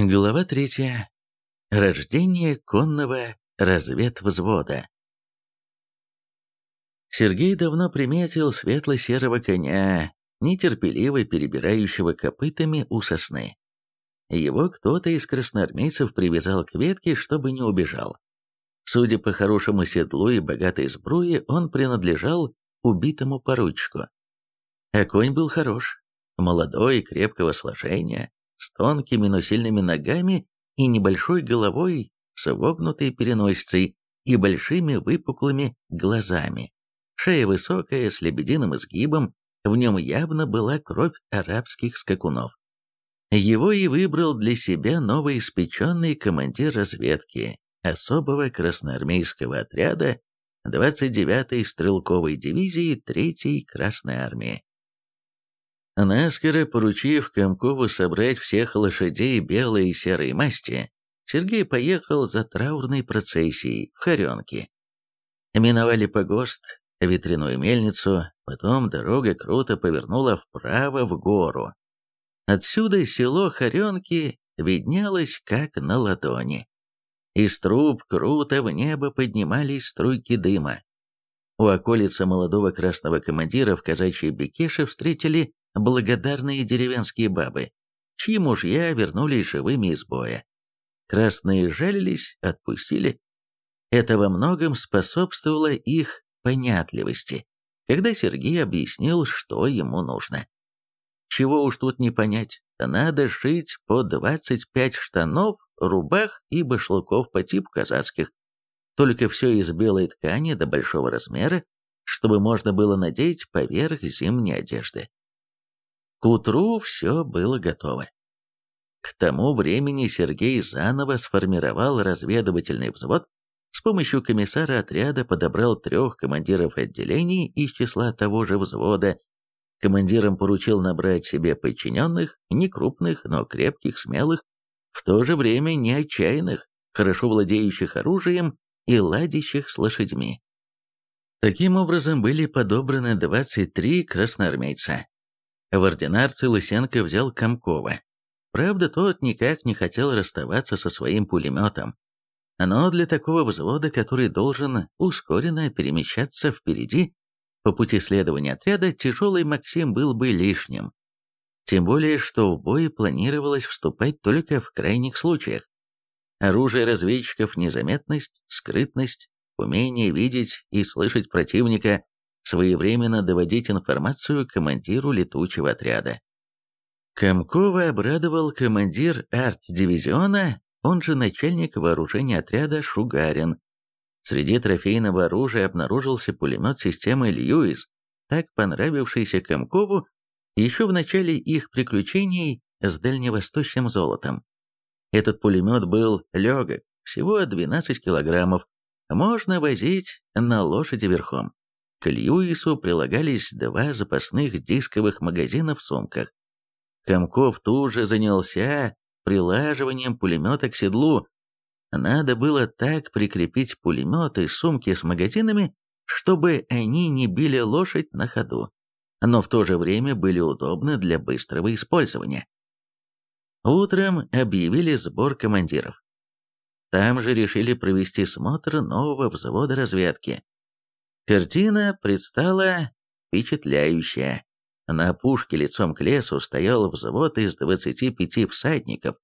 Глава третья. Рождение конного разведвзвода. Сергей давно приметил светло-серого коня, нетерпеливо перебирающего копытами у сосны. Его кто-то из красноармейцев привязал к ветке, чтобы не убежал. Судя по хорошему седлу и богатой сбруе, он принадлежал убитому поручику. А конь был хорош, молодой, крепкого сложения, с тонкими, но сильными ногами и небольшой головой с вогнутой переносицей и большими выпуклыми глазами. Шея высокая, с лебединым изгибом, в нем явно была кровь арабских скакунов. Его и выбрал для себя новоиспеченный командир разведки особого красноармейского отряда 29-й стрелковой дивизии 3-й Красной армии. Наскоро поручив Комкову собрать всех лошадей белой и серой масти, Сергей поехал за траурной процессией в Хоренки. Миновали погост, ветряную мельницу, потом дорога круто повернула вправо в гору. Отсюда село Хоренки виднелось как на ладони. Из труб круто в небо поднимались струйки дыма. У околицы молодого красного командира в казачьей бекеше встретили благодарные деревенские бабы, чьи мужья вернулись живыми из боя. Красные жалились, отпустили. Это во многом способствовало их понятливости, когда Сергей объяснил, что ему нужно. Чего уж тут не понять, надо шить по 25 штанов, рубах и башлыков по типу казацких. Только все из белой ткани до большого размера, чтобы можно было надеть поверх зимней одежды. К утру все было готово. К тому времени Сергей заново сформировал разведывательный взвод, с помощью комиссара отряда подобрал трех командиров отделений из числа того же взвода, командирам поручил набрать себе подчиненных, не крупных, но крепких, смелых, в то же время не отчаянных, хорошо владеющих оружием и ладящих с лошадьми. Таким образом были подобраны 23 красноармейца, в ординарце Лысенко взял Комкова. Правда, тот никак не хотел расставаться со своим пулеметом. Но для такого взвода, который должен ускоренно перемещаться впереди, по пути следования отряда, тяжелый Максим был бы лишним. Тем более, что в бой планировалось вступать только в крайних случаях. Оружие разведчиков, незаметность, скрытность, умение видеть и слышать противника своевременно доводить информацию командиру летучего отряда. Комкова обрадовал командир арт-дивизиона, он же начальник вооружения отряда Шугарин. Среди трофейного оружия обнаружился пулемет системы «Льюис», так понравившийся Комкову еще в начале их приключений с дальневосточным золотом. Этот пулемет был легок, всего 12 килограммов, можно возить на лошади верхом. К Льюису прилагались два запасных дисковых магазина в сумках. Комков тут же занялся прилаживанием пулемета к седлу. Надо было так прикрепить пулемет и сумки с магазинами, чтобы они не били лошадь на ходу, но в то же время были удобны для быстрого использования. Утром объявили сбор командиров. Там же решили провести смотр нового взвода разведки. Картина предстала впечатляющая. На опушке лицом к лесу стоял взвод из 25 всадников,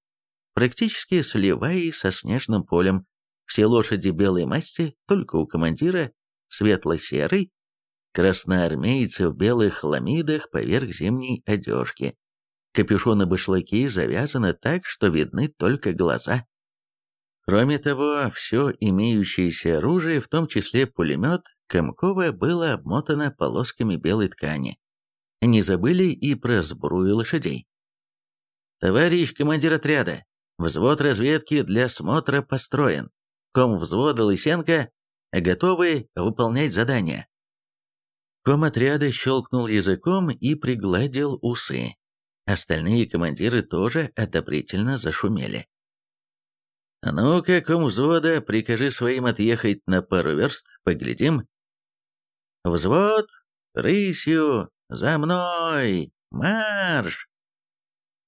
практически сливаясь со снежным полем. Все лошади белой масти, только у командира светло-серый, красноармейцы в белых хламидах поверх зимней одежки. Капюшоны-башлыки завязаны так, что видны только глаза. Кроме того, все имеющееся оружие, в том числе пулемет, Комкова было обмотано полосками белой ткани. Не забыли и про сбрую лошадей. «Товарищ командир отряда, взвод разведки для смотра построен. Ком взвода Лысенко готовы выполнять задание». Ком отряда щелкнул языком и пригладил усы. Остальные командиры тоже одобрительно зашумели. «Ну-ка, ком взвода, прикажи своим отъехать на пару верст, поглядим». «Взвод! Рысью! За мной! Марш!»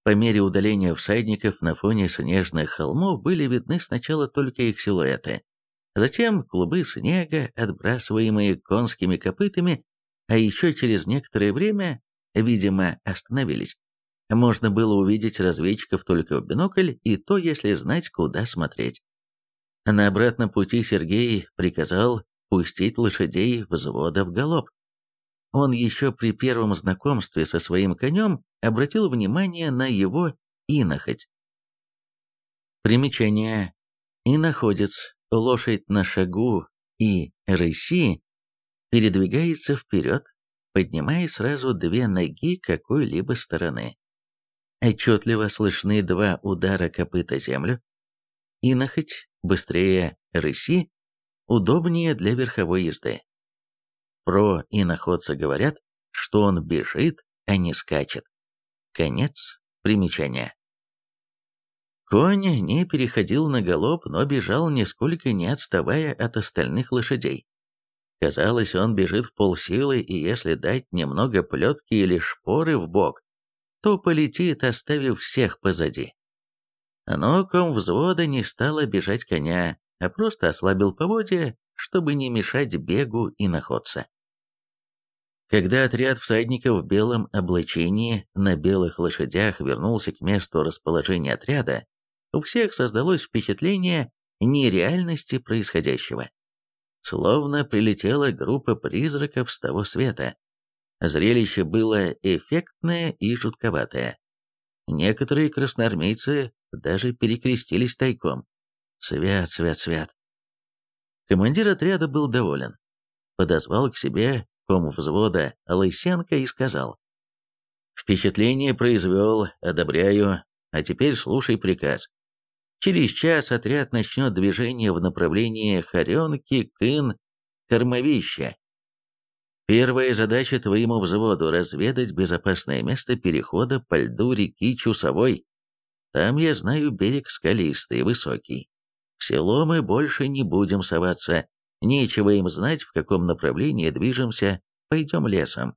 По мере удаления всадников на фоне снежных холмов были видны сначала только их силуэты, затем клубы снега, отбрасываемые конскими копытами, а еще через некоторое время, видимо, остановились. Можно было увидеть разведчиков только в бинокль, и то, если знать, куда смотреть. На обратном пути Сергей приказал пустить лошадей взвода в галоп. Он еще при первом знакомстве со своим конем обратил внимание на его инохоть. Примечание. Иноходец, лошадь на шагу и рыси, передвигается вперед, поднимая сразу две ноги какой-либо стороны. Отчетливо слышны два удара копыта землю. Инохоть быстрее рыси, удобнее для верховой езды. Про иноходца говорят, что он бежит, а не скачет. Конец примечания. Конь не переходил на галоп, но бежал нисколько не отставая от остальных лошадей. Казалось, он бежит в полсилы, и если дать немного плетки или шпоры в бок, то полетит, оставив всех позади. Но ком взвода не стал обижать коня, а просто ослабил поводья, чтобы не мешать бегу и находца. Когда отряд всадников в белом облачении на белых лошадях вернулся к месту расположения отряда, у всех создалось впечатление нереальности происходящего. Словно прилетела группа призраков с того света. Зрелище было эффектное и жутковатое. Некоторые красноармейцы даже перекрестились тайком. Свят, свят, свят. Командир отряда был доволен. Подозвал к себе ком взвода Лысенко и сказал. «Впечатление произвел, одобряю, а теперь слушай приказ. Через час отряд начнет движение в направлении Хоренки, Кын, Кормовища. Первая задача твоему взводу – разведать безопасное место перехода по льду реки Чусовой. Там, я знаю, берег скалистый, высокий. В село мы больше не будем соваться, Нечего им знать, в каком направлении движемся, пойдем лесом.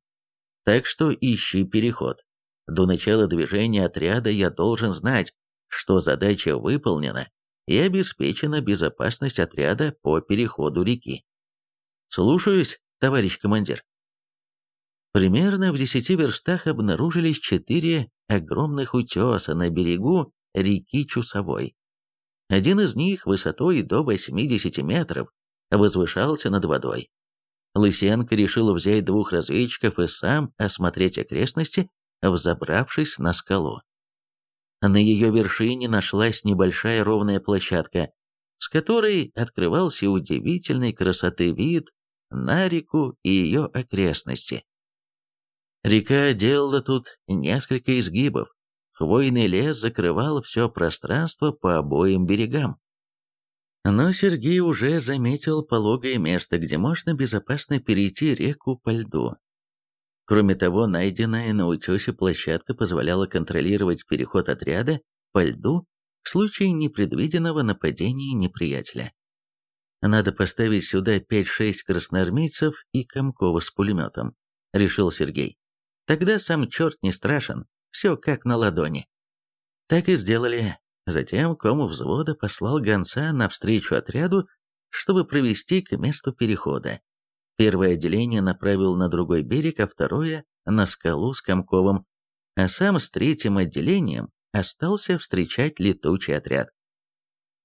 Так что ищи переход. До начала движения отряда я должен знать, что задача выполнена и обеспечена безопасность отряда по переходу реки. Слушаюсь, товарищ командир. Примерно в десяти верстах обнаружились четыре огромных утеса на берегу реки Чусовой. Один из них высотой до 80 метров возвышался над водой. Лысенко решил взять двух разведчиков и сам осмотреть окрестности, взобравшись на скалу. На ее вершине нашлась небольшая ровная площадка, с которой открывался удивительной красоты вид на реку и ее окрестности. Река делала тут несколько изгибов, хвойный лес закрывал все пространство по обоим берегам. Но Сергей уже заметил пологое место, где можно безопасно перейти реку по льду. Кроме того, найденная на утесе площадка позволяла контролировать переход отряда по льду в случае непредвиденного нападения неприятеля. «Надо поставить сюда 5-6 красноармейцев и Комкова с пулеметом», — решил Сергей. «Тогда сам черт не страшен, все как на ладони». Так и сделали. Затем кому взвода послал гонца навстречу отряду, чтобы провести к месту перехода. Первое отделение направил на другой берег, а второе — на скалу с Комковым, а сам с третьим отделением остался встречать летучий отряд.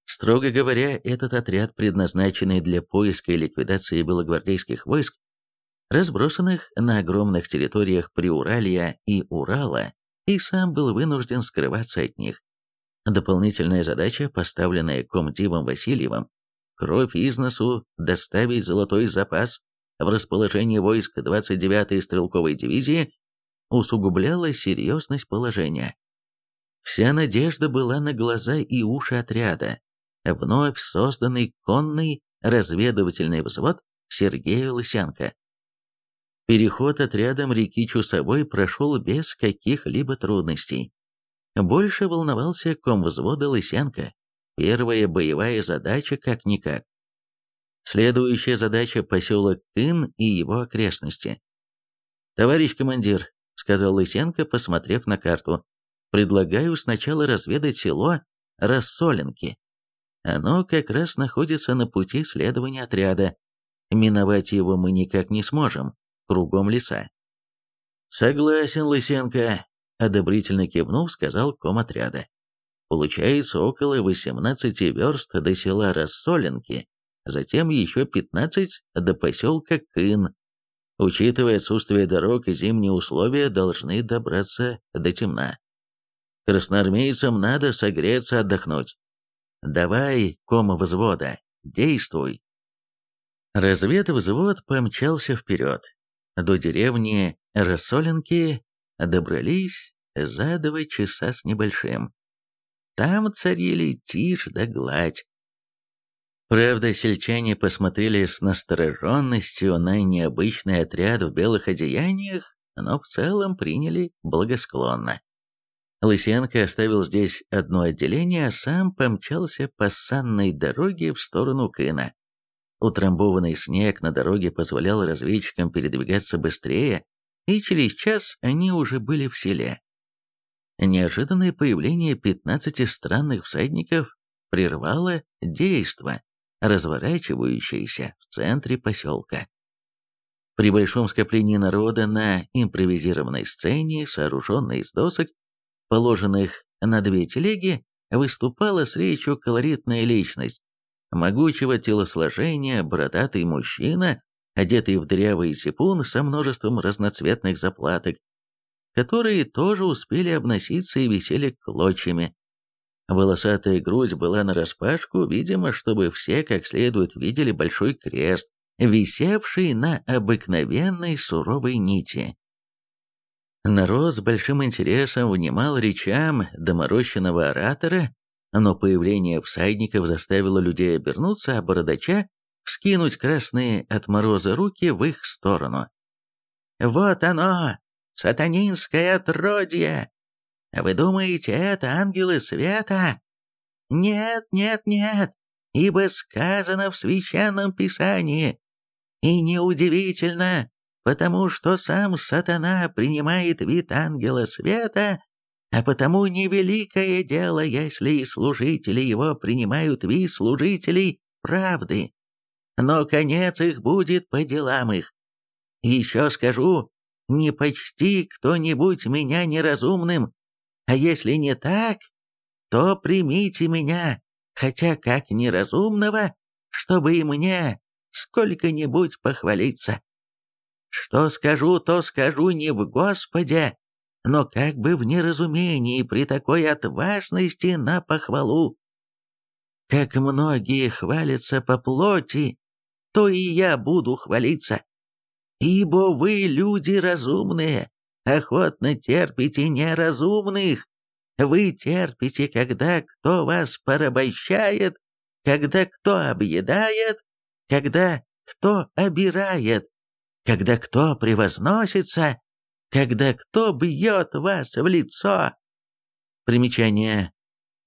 Строго говоря, этот отряд, предназначенный для поиска и ликвидации белогвардейских войск, разбросанных на огромных территориях Приуралия и Урала, и сам был вынужден скрываться от них. Дополнительная задача, поставленная комдивом Васильевым, кровь из носу доставить золотой запас в расположение войск 29-й стрелковой дивизии, усугубляла серьезность положения. Вся надежда была на глаза и уши отряда, вновь созданный конный разведывательный взвод Сергея Лысенко. Переход отрядом реки Чусовой прошел без каких-либо трудностей. Больше волновался комвзвода Лысенко. Первая боевая задача как-никак. Следующая задача – поселок Кын и его окрестности. «Товарищ командир», – сказал Лысенко, посмотрев на карту, – Предлагаю сначала разведать село Рассоленки. Оно как раз находится на пути следования отряда. Миновать его мы никак не сможем, кругом леса. «Согласен, Лысенко», — одобрительно кивнув, сказал ком отряда. «Получается около 18 верст до села Рассоленки, затем еще 15 до поселка Кын. Учитывая отсутствие дорог и зимние условия, должны добраться до темна. Красноармейцам надо согреться, отдохнуть. Давай, кома взвода, действуй. Разведвзвод помчался вперед. До деревни Рассоленки добрались за два часа с небольшим. Там царили тишь да гладь. Правда, сельчане посмотрели с настороженностью на необычный отряд в белых одеяниях, но в целом приняли благосклонно. Лысенко оставил здесь одно отделение, а сам помчался по санной дороге в сторону Кына. Утрамбованный снег на дороге позволял разведчикам передвигаться быстрее, и через час они уже были в селе. Неожиданное появление 15 странных всадников прервало действо, разворачивающееся в центре поселка. При большом скоплении народа на импровизированной сцене, сооруженной из досок, положенных на две телеги, выступала с речью колоритная личность. Могучего телосложения, бородатый мужчина, одетый в дырявый сипун со множеством разноцветных заплаток, которые тоже успели обноситься и висели клочьями. Волосатая грудь была нараспашку, видимо, чтобы все как следует видели большой крест, висевший на обыкновенной суровой нити. Народ с большим интересом внимал речам доморощенного оратора, но появление всадников заставило людей обернуться, а бородача скинуть красные от мороза руки в их сторону. «Вот оно, сатанинское отродье! Вы думаете, это ангелы света? Нет, нет, нет, ибо сказано в Священном Писании, и неудивительно, потому что сам сатана принимает вид ангела света, а потому невеликое дело, если и служители его принимают вид служителей правды. Но конец их будет по делам их. Еще скажу, не почти кто-нибудь меня неразумным, а если не так, то примите меня, хотя как неразумного, чтобы и мне сколько-нибудь похвалиться. Что скажу, то скажу не в Господе, но как бы в неразумении при такой отважности на похвалу. Как многие хвалятся по плоти, то и я буду хвалиться. Ибо вы, люди разумные, охотно терпите неразумных. Вы терпите, когда кто вас порабощает, когда кто объедает, когда кто обирает когда кто превозносится, когда кто бьет вас в лицо. Примечание.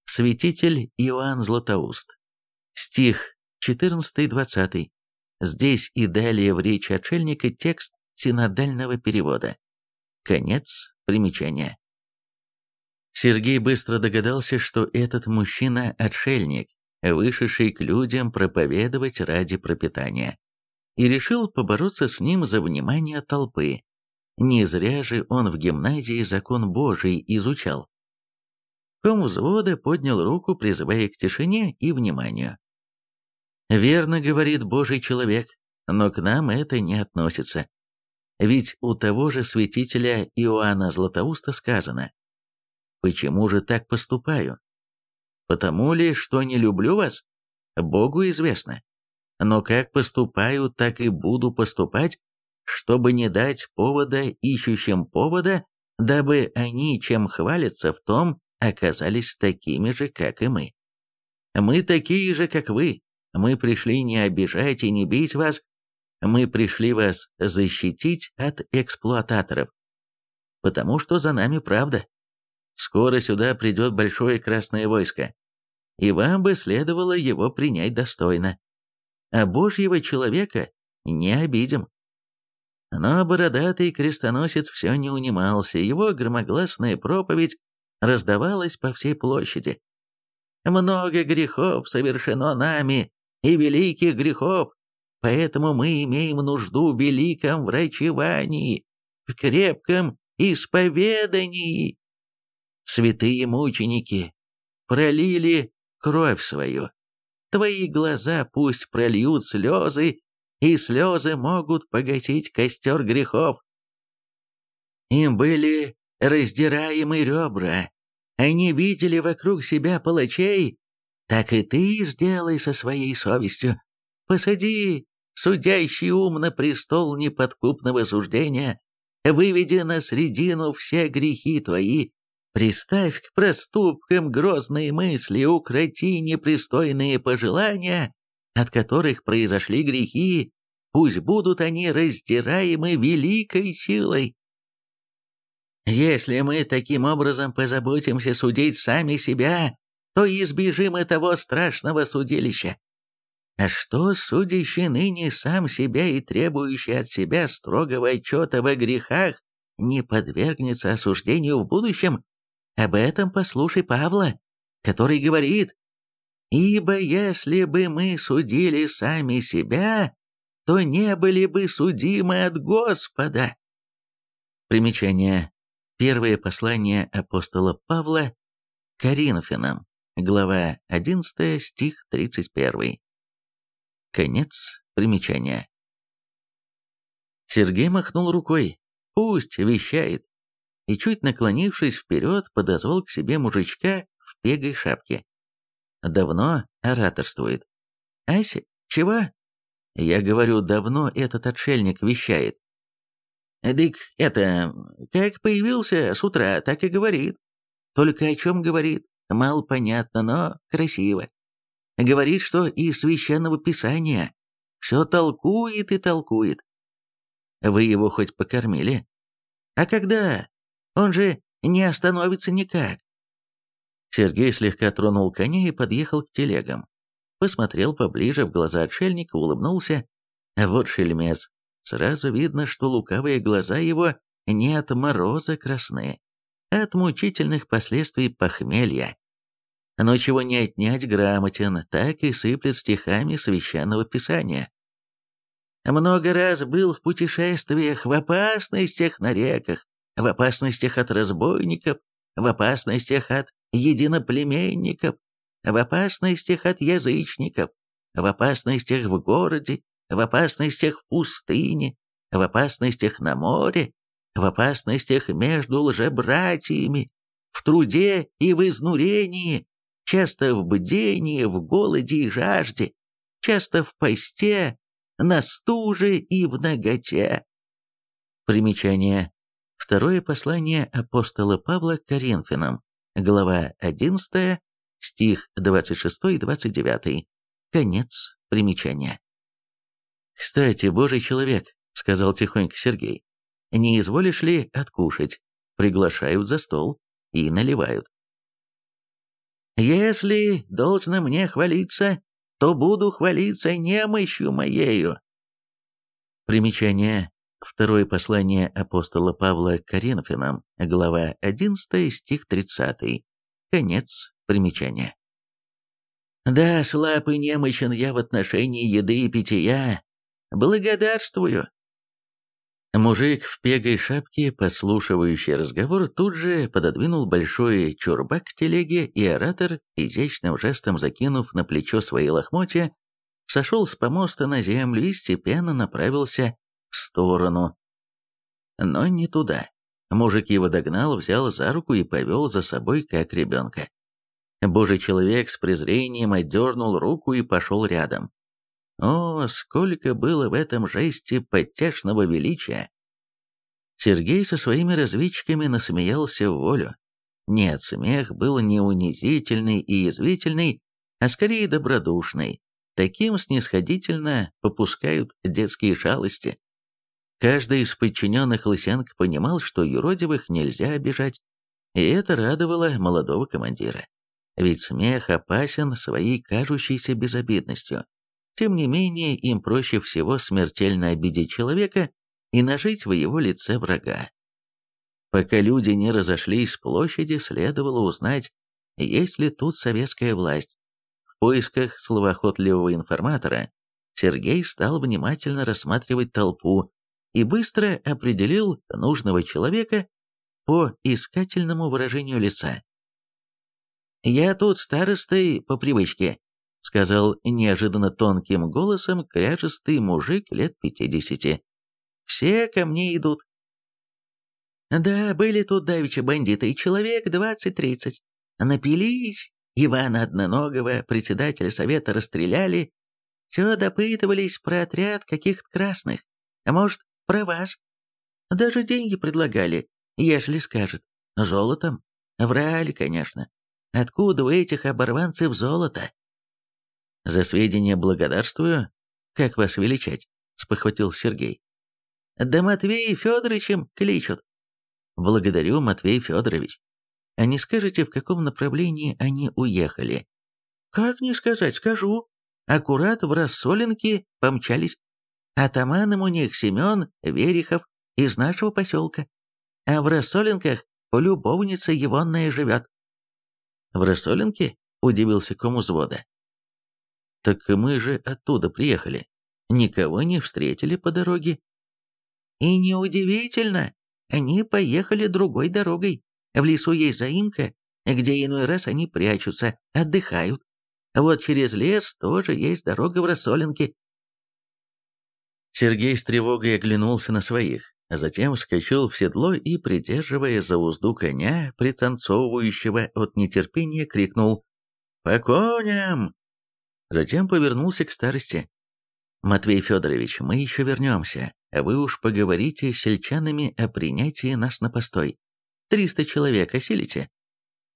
Святитель Иоанн Златоуст. Стих 14-20. Здесь и далее в речи отшельника текст синодального перевода. Конец примечания. Сергей быстро догадался, что этот мужчина – отшельник, вышедший к людям проповедовать ради пропитания и решил побороться с ним за внимание толпы. Не зря же он в гимназии закон Божий изучал. Ком взвода поднял руку, призывая к тишине и вниманию. «Верно, — говорит Божий человек, — но к нам это не относится. Ведь у того же святителя Иоанна Златоуста сказано, «Почему же так поступаю? Потому ли, что не люблю вас? Богу известно но как поступаю, так и буду поступать, чтобы не дать повода ищущим повода, дабы они, чем хвалятся в том, оказались такими же, как и мы. Мы такие же, как вы. Мы пришли не обижать и не бить вас. Мы пришли вас защитить от эксплуататоров. Потому что за нами правда. Скоро сюда придет большое красное войско. И вам бы следовало его принять достойно а божьего человека не обидим. Но бородатый крестоносец все не унимался, его громогласная проповедь раздавалось по всей площади. «Много грехов совершено нами, и великих грехов, поэтому мы имеем нужду в великом врачевании, в крепком исповедании. Святые мученики пролили кровь свою. Твои глаза пусть прольют слезы, и слезы могут погасить костер грехов. Им были раздираемы ребра, они видели вокруг себя палачей, так и ты сделай со своей совестью. Посади судящий ум на престол неподкупного суждения, выведи на средину все грехи твои, приставь к проступкам грозные мысли, укроти непристойные пожелания, от которых произошли грехи, пусть будут они раздираемы великой силой. Если мы таким образом позаботимся судить сами себя, то избежим и того страшного судилища. А что судящий ныне сам себя и требующий от себя строгого отчета во грехах не подвергнется осуждению в будущем? Об этом послушай Павла, который говорит, «Ибо если бы мы судили сами себя, то не были бы судимы от Господа». Примечание. Первое послание апостола Павла Коринфянам, глава 11, стих 31. Конец примечания. Сергей махнул рукой. «Пусть вещает». И чуть наклонившись вперед, подозвал к себе мужичка в пегой шапке. «Давно ораторствует». «Ася, чего?» «Я говорю, давно этот отшельник вещает». Дык, это, как появился с утра, так и говорит. Только о чем говорит, мало понятно, но красиво. Говорит, что из священного писания все толкует и толкует. Вы его хоть покормили? А когда? Он же не остановится никак. Сергей слегка тронул коня и подъехал к телегам. Посмотрел поближе в глаза отшельника, улыбнулся. Вот шельмец, Сразу видно, что лукавые глаза его не от мороза красны, а от мучительных последствий похмелья. Но чего не отнять грамотен, так и сыплет стихами священного писания. Много раз был в путешествиях, в опасностях на реках, в опасностях от разбойников, в опасностях от единоплеменников, в опасностях от язычников, в опасностях в городе, в опасностях в пустыне, в опасностях на море, в опасностях между лжебратьями, в труде и в изнурении, часто в бдении, в голоде и жажде, часто в посте, на стуже и в наготе. Примечание. Второе послание апостола Павла к Коринфянам, глава 11, стих 26-29. Конец примечания. «Кстати, божий человек», — сказал тихонько Сергей, — «не изволишь ли откушать? Приглашают за стол и наливают». «Если должно мне хвалиться, то буду хвалиться немощью моею». Примечание. Второе послание апостола Павла к Коринфянам, глава 11, стих 30. Конец примечания. «Да, слаб и немощен я в отношении еды и питья, Благодарствую!» Мужик в пегой шапке, послушивающий разговор, тут же пододвинул большой чурбак к телеге, и оратор, изящным жестом закинув на плечо свои лохмотья, сошел с помоста на землю и степенно направился сторону. Но не туда. Мужик его догнал, взял за руку и повел за собой, как ребенка. Божий человек с презрением отдернул руку и пошел рядом. О, сколько было в этом жесте потешного величия! Сергей со своими разведчиками насмеялся в волю. Нет, смех был не унизительный и язвительный, а скорее добродушный. Таким снисходительно попускают детские шалости. Каждый из подчиненных Лысенко понимал, что юродивых нельзя обижать, и это радовало молодого командира. Ведь смех опасен своей кажущейся безобидностью. Тем не менее, им проще всего смертельно обидеть человека и нажить в его лице врага. Пока люди не разошлись с площади, следовало узнать, есть ли тут советская власть. В поисках словоохотливого информатора Сергей стал внимательно рассматривать толпу и быстро определил нужного человека по искательному выражению лица. «Я тут старостой по привычке», — сказал неожиданно тонким голосом кряжестый мужик лет пятидесяти. «Все ко мне идут». «Да, были тут давеча бандиты, и человек двадцать-тридцать. Напились, Ивана Одноногого, председателя совета, расстреляли. Все допытывались про отряд каких-то красных. А может, про вас? Даже деньги предлагали, ежели скажет. Золотом? Врали, конечно. Откуда у этих оборванцев золото? За сведения благодарствую. Как вас величать? Спохватил Сергей. Да Матвей Федоровичем кличут. Благодарю, Матвей Федорович. А не скажете, в каком направлении они уехали? Как не сказать, скажу. Аккурат в рассоленке помчались. Атаманом у них Семен Верихов из нашего поселка. А в рассоленках полюбовница егонная живет. В рассоленке? Удивился кому взвода. Так мы же оттуда приехали. Никого не встретили по дороге. И неудивительно, они поехали другой дорогой. В лесу есть заимка, где иной раз они прячутся, отдыхают. Вот через лес тоже есть дорога в рассоленке. Сергей с тревогой оглянулся на своих, а затем вскочил в седло и, придерживая за узду коня, пританцовывающего от нетерпения, крикнул «По коням!». Затем повернулся к старости. «Матвей Федорович, мы еще вернемся, а вы уж поговорите с сельчанами о принятии нас на постой. Триста человек осилите?»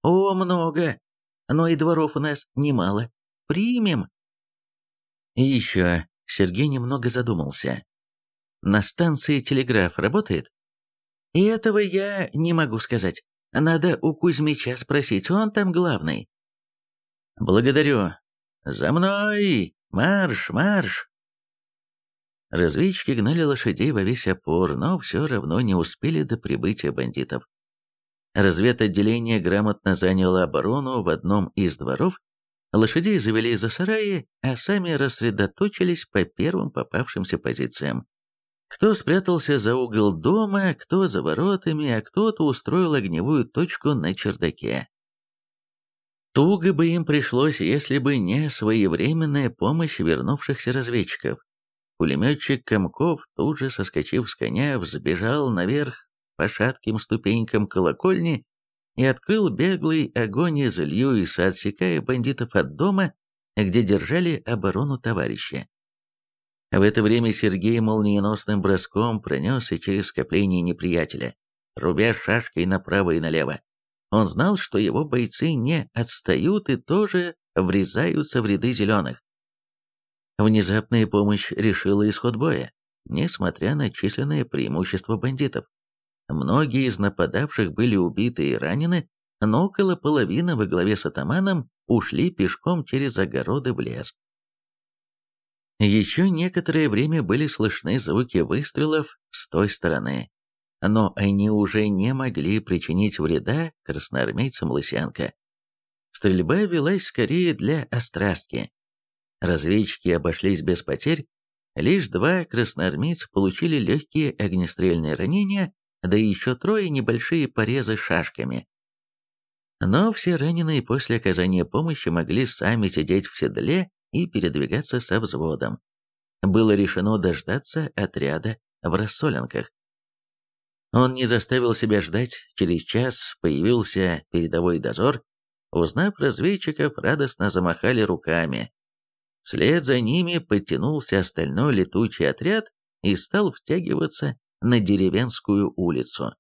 «О, много! Но и дворов у нас немало. Примем!» И еще Сергей немного задумался. «На станции телеграф работает?» И «Этого я не могу сказать. Надо у Кузьмича спросить, он там главный». «Благодарю. За мной! Марш, марш!» Разведчики гнали лошадей во весь опор, но все равно не успели до прибытия бандитов. Разведотделение грамотно заняло оборону в одном из дворов, лошадей завели за сараи, а сами рассредоточились по первым попавшимся позициям. Кто спрятался за угол дома, кто за воротами, а кто-то устроил огневую точку на чердаке. Туго бы им пришлось, если бы не своевременная помощь вернувшихся разведчиков. Пулеметчик Комков, тут же соскочив с коня, взбежал наверх по шатким ступенькам колокольни и открыл беглый огонь из Льюиса, отсекая бандитов от дома, где держали оборону товарища. В это время Сергей молниеносным броском пронесся через скопление неприятеля, рубя шашкой направо и налево. Он знал, что его бойцы не отстают и тоже врезаются в ряды зеленых. Внезапная помощь решила исход боя, несмотря на численное преимущество бандитов. Многие из нападавших были убиты и ранены, но около половины во главе с атаманом ушли пешком через огороды в лес. Еще некоторое время были слышны звуки выстрелов с той стороны, но они уже не могли причинить вреда красноармейцам Лысенко. Стрельба велась скорее для острастки. Разведчики обошлись без потерь, лишь два красноармейца получили легкие огнестрельные ранения, да еще трое небольшие порезы шашками. Но все раненые после оказания помощи могли сами сидеть в седле и передвигаться со взводом. Было решено дождаться отряда в рассоленках. Он не заставил себя ждать, через час появился передовой дозор. Узнав разведчиков, радостно замахали руками. Вслед за ними подтянулся остальной летучий отряд и стал втягиваться на деревенскую улицу.